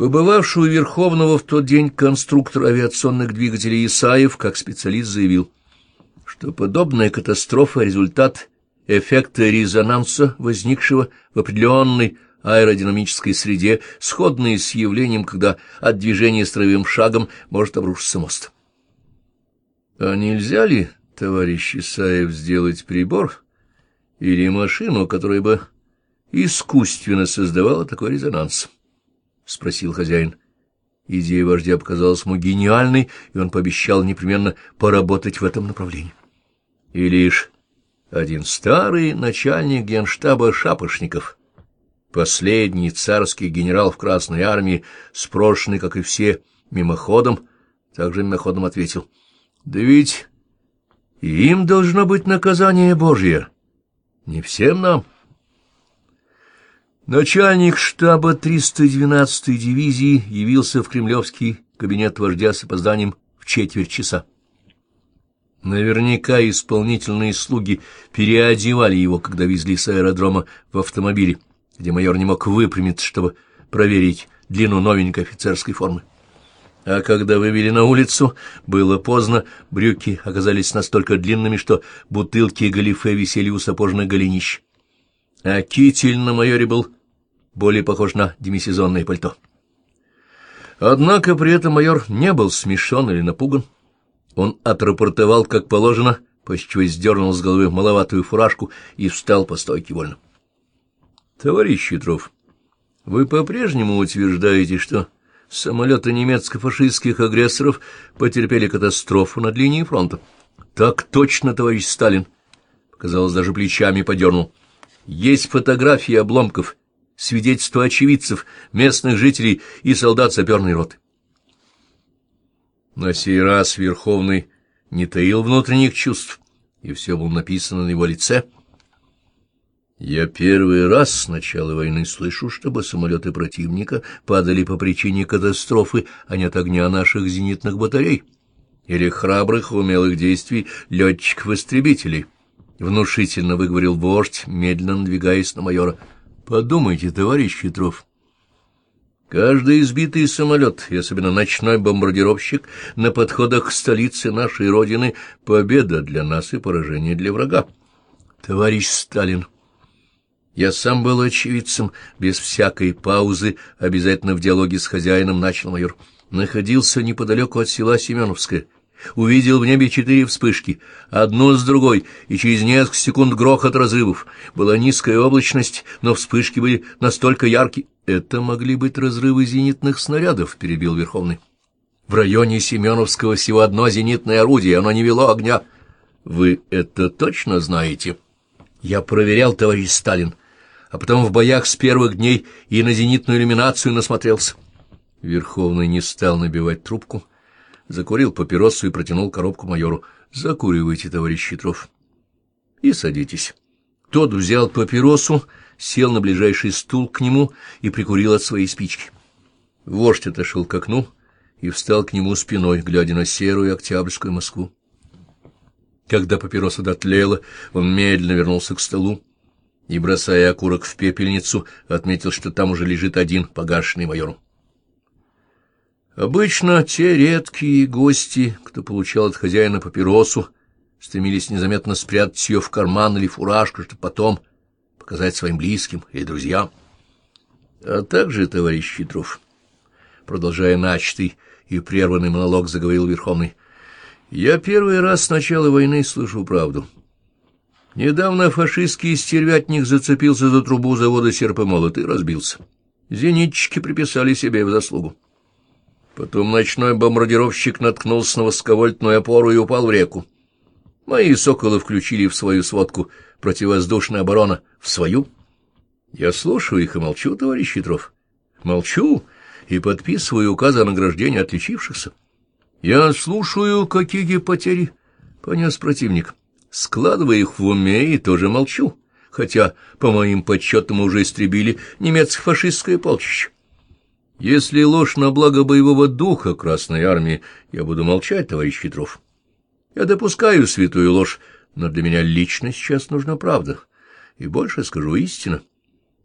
Побывавший у Верховного в тот день конструктор авиационных двигателей Исаев, как специалист, заявил, что подобная катастрофа — результат эффекта резонанса, возникшего в определенной аэродинамической среде, сходные с явлением, когда от движения строевым шагом может обрушиться мост. А нельзя ли, товарищ Исаев, сделать прибор или машину, которая бы искусственно создавала такой резонанс? — спросил хозяин. Идея вождя показалась ему гениальной, и он пообещал непременно поработать в этом направлении. И лишь один старый начальник генштаба Шапошников — Последний царский генерал в Красной армии, спрошенный, как и все, мимоходом, также мимоходом ответил, «Да ведь им должно быть наказание Божье, не всем нам». Начальник штаба 312-й дивизии явился в кремлевский кабинет вождя с опозданием в четверть часа. Наверняка исполнительные слуги переодевали его, когда везли с аэродрома в автомобиле где майор не мог выпрямиться, чтобы проверить длину новенькой офицерской формы. А когда вывели на улицу, было поздно, брюки оказались настолько длинными, что бутылки галифе висели у сапожных голенищ. А китель на майоре был более похож на демисезонное пальто. Однако при этом майор не был смешон или напуган. Он отрапортовал, как положено, после чего сдернул с головы маловатую фуражку и встал по стойке вольно. Товарищ Хитров, вы по-прежнему утверждаете, что самолеты немецко-фашистских агрессоров потерпели катастрофу над линией фронта? Так точно, товарищ Сталин. Казалось, даже плечами подернул. Есть фотографии обломков, свидетельства очевидцев, местных жителей и солдат саперной роты. На сей раз Верховный не таил внутренних чувств, и все было написано на его лице — я первый раз с начала войны слышу, чтобы самолеты противника падали по причине катастрофы, а не от огня наших зенитных батарей или храбрых умелых действий летчиков-истребителей. Внушительно выговорил вождь, медленно надвигаясь на майора. Подумайте, товарищ Хитров. Каждый избитый самолет, и особенно ночной бомбардировщик, на подходах к столице нашей Родины — победа для нас и поражение для врага. Товарищ Сталин, я сам был очевидцем, без всякой паузы, обязательно в диалоге с хозяином начал майор. Находился неподалеку от села Семеновское. Увидел в небе четыре вспышки, одну с другой, и через несколько секунд грохот разрывов. Была низкая облачность, но вспышки были настолько яркие. Это могли быть разрывы зенитных снарядов, перебил Верховный. В районе Семеновского всего одно зенитное орудие, оно не вело огня. Вы это точно знаете? Я проверял, товарищ Сталин а потом в боях с первых дней и на зенитную иллюминацию насмотрелся. Верховный не стал набивать трубку, закурил папиросу и протянул коробку майору. «Закуривайте, товарищ Хитров, и садитесь». Тот взял папиросу, сел на ближайший стул к нему и прикурил от своей спички. Вождь отошел к окну и встал к нему спиной, глядя на серую октябрьскую Москву. Когда папироса дотлела, он медленно вернулся к столу, и, бросая окурок в пепельницу, отметил, что там уже лежит один погашенный майором. Обычно те редкие гости, кто получал от хозяина папиросу, стремились незаметно спрятать ее в карман или фуражку, чтобы потом показать своим близким или друзьям. А также, товарищ Хитров, продолжая начатый и прерванный монолог, заговорил Верховный, я первый раз с начала войны слышу правду. Недавно фашистский стервятник зацепился за трубу завода «Серпомолот» и разбился. Зенитчики приписали себе в заслугу. Потом ночной бомбардировщик наткнулся на восковольтную опору и упал в реку. Мои «Соколы» включили в свою сводку противовоздушная оборона. В свою? Я слушаю их и молчу, товарищ Хитров. Молчу и подписываю указы о награждении отличившихся. Я слушаю, какие потери понес противник складывая их в уме, и тоже молчу, хотя, по моим подсчетам, уже истребили немецко-фашистское полчище. Если ложь на благо боевого духа Красной Армии, я буду молчать, товарищ Хитров. Я допускаю святую ложь, но для меня лично сейчас нужна правда. И больше скажу истину.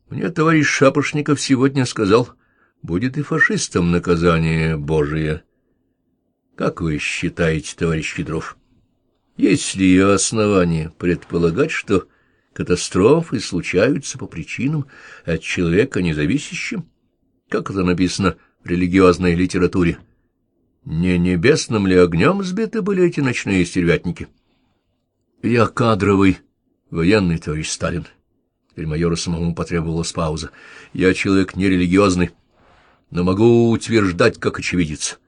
Мне товарищ Шапошников сегодня сказал, будет и фашистам наказание Божие. Как вы считаете, товарищ Кедров? Есть ли основания предполагать, что катастрофы случаются по причинам от человека независящим? Как это написано в религиозной литературе? Не небесным ли огнем сбиты были эти ночные стервятники? Я кадровый военный, товарищ Сталин. Теперь майору самому потребовалась пауза. Я человек нерелигиозный, но могу утверждать, как очевидец.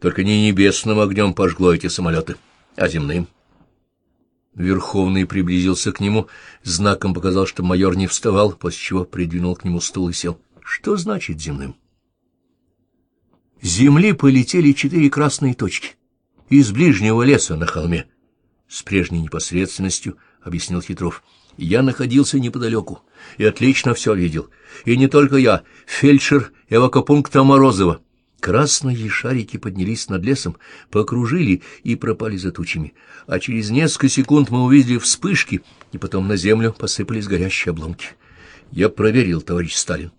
Только не небесным огнем пожгло эти самолеты, а земным. Верховный приблизился к нему, знаком показал, что майор не вставал, после чего придвинул к нему стул и сел. Что значит земным? земли полетели четыре красные точки. Из ближнего леса на холме. С прежней непосредственностью объяснил Хитров. Я находился неподалеку и отлично все видел. И не только я, фельдшер эвакопункта Морозова. Красные шарики поднялись над лесом, покружили и пропали за тучами. А через несколько секунд мы увидели вспышки, и потом на землю посыпались горящие обломки. Я проверил, товарищ Сталин.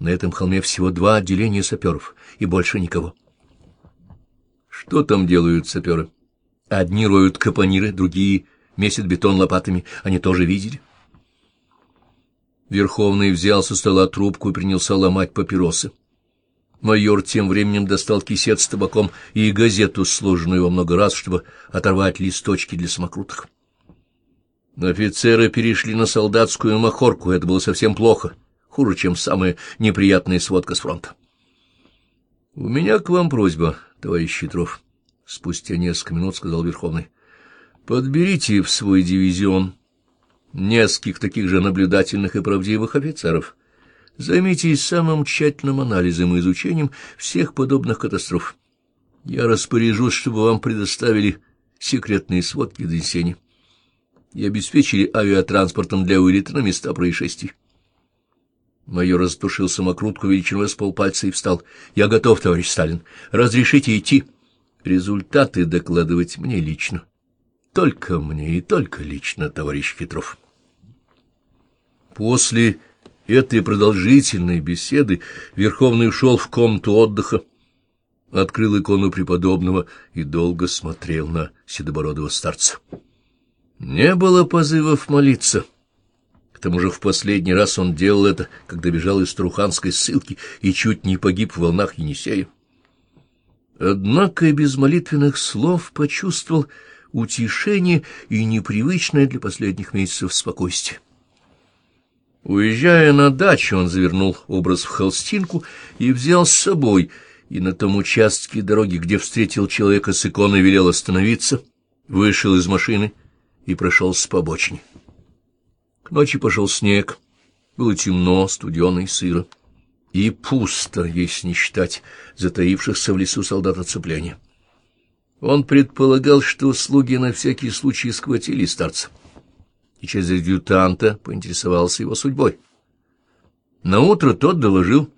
На этом холме всего два отделения саперов, и больше никого. Что там делают саперы? Одни роют капониры, другие месят бетон лопатами. Они тоже видели? Верховный взял со стола трубку и принялся ломать папиросы. Майор тем временем достал кисет с табаком и газету, сложенную во много раз, чтобы оторвать листочки для самокруток. Офицеры перешли на солдатскую махорку, это было совсем плохо, хуже, чем самая неприятная сводка с фронта. — У меня к вам просьба, товарищ Хитров, — спустя несколько минут сказал Верховный. — Подберите в свой дивизион нескольких таких же наблюдательных и правдивых офицеров — Займитесь самым тщательным анализом и изучением всех подобных катастроф. Я распоряжусь, чтобы вам предоставили секретные сводки донесений и обеспечили авиатранспортом для вылета на места происшествий. Майор растушил самокрутку величиной с полпальца и встал. — Я готов, товарищ Сталин. Разрешите идти. Результаты докладывать мне лично. Только мне и только лично, товарищ Хитров. После этой продолжительной беседы Верховный ушел в комнату отдыха, открыл икону преподобного и долго смотрел на седобородого старца. Не было позывов молиться. К тому же в последний раз он делал это, когда бежал из Труханской ссылки и чуть не погиб в волнах Енисея. Однако и без молитвенных слов почувствовал утешение и непривычное для последних месяцев спокойствие. Уезжая на дачу, он завернул образ в холстинку и взял с собой, и на том участке дороги, где встретил человека с иконой, велел остановиться, вышел из машины и прошелся по обочине. Ночи пошел снег, было темно, студено сыро, и пусто, если не считать затаившихся в лесу солдат оцепления. Он предполагал, что слуги на всякий случай схватили старца и через адъютанта поинтересовался его судьбой. Наутро тот доложил,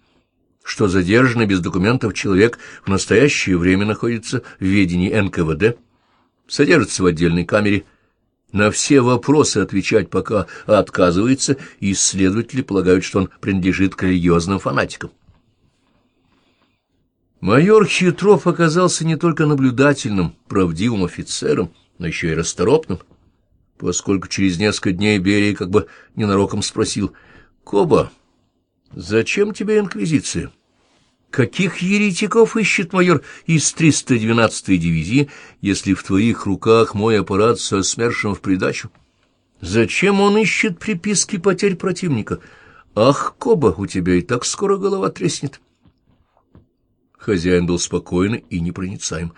что задержанный без документов человек в настоящее время находится в ведении НКВД, содержится в отдельной камере, на все вопросы отвечать пока отказывается, и исследователи полагают, что он принадлежит к религиозным фанатикам. Майор Хитров оказался не только наблюдательным, правдивым офицером, но еще и расторопным поскольку через несколько дней Берия как бы ненароком спросил, «Коба, зачем тебе инквизиция? Каких еретиков ищет майор из 312-й дивизии, если в твоих руках мой аппарат со СМЕРШем в придачу? Зачем он ищет приписки потерь противника? Ах, Коба, у тебя и так скоро голова треснет». Хозяин был спокойный и непроницаем.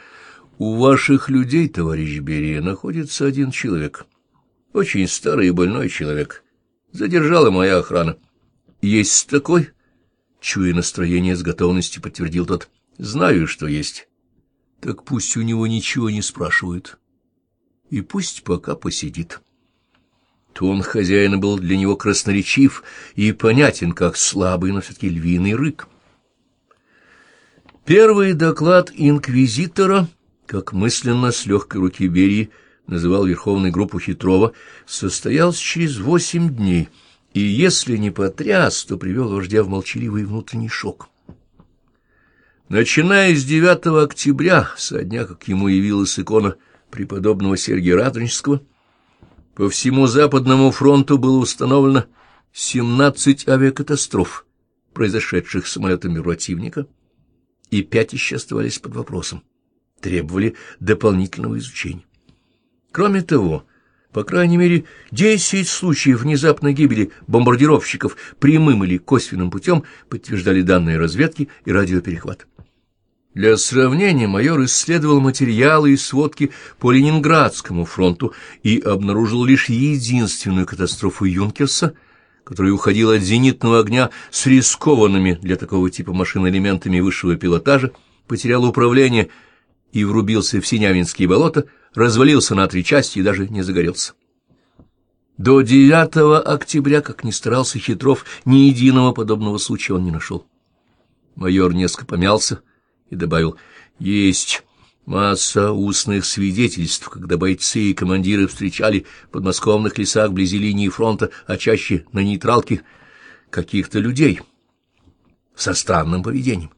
«У ваших людей, товарищ Берия, находится один человек» Очень старый и больной человек. Задержала моя охрана. Есть такой? Чуя настроение с готовностью, подтвердил тот. Знаю, что есть. Так пусть у него ничего не спрашивают. И пусть пока посидит. Тон хозяина был для него красноречив и понятен, как слабый, но все-таки львиный рык. Первый доклад инквизитора, как мысленно с легкой руки Берии, называл верховную группу Хитрова, состоялся через восемь дней, и если не потряс, то привел вождя в молчаливый внутренний шок. Начиная с 9 октября, со дня, как ему явилась икона преподобного Сергия Радонежского, по всему Западному фронту было установлено 17 авиакатастроф, произошедших самолетами противника, и пять еще оставались под вопросом, требовали дополнительного изучения. Кроме того, по крайней мере, 10 случаев внезапной гибели бомбардировщиков прямым или косвенным путем подтверждали данные разведки и радиоперехват. Для сравнения майор исследовал материалы и сводки по Ленинградскому фронту и обнаружил лишь единственную катастрофу Юнкерса, который уходил от зенитного огня с рискованными для такого типа машин элементами высшего пилотажа, потерял управление и врубился в Синявинские болота, развалился на три части и даже не загорелся. До 9 октября, как ни старался Хитров, ни единого подобного случая он не нашел. Майор несколько помялся и добавил, «Есть масса устных свидетельств, когда бойцы и командиры встречали в подмосковных лесах вблизи линии фронта, а чаще на нейтралке, каких-то людей со странным поведением.